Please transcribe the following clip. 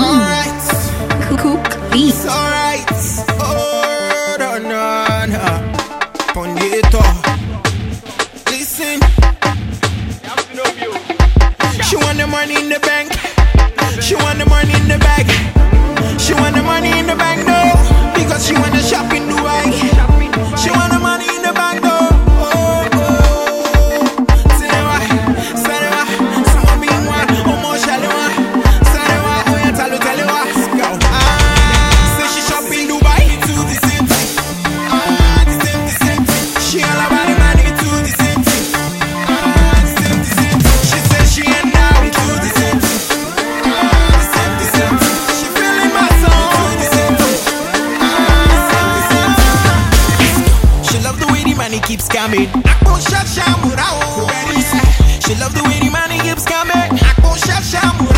Alright. Cook beat. Alright. Oh, no, no, no. Listen. She want the money in the bank. She want money keeps coming. She love the way the money keeps coming.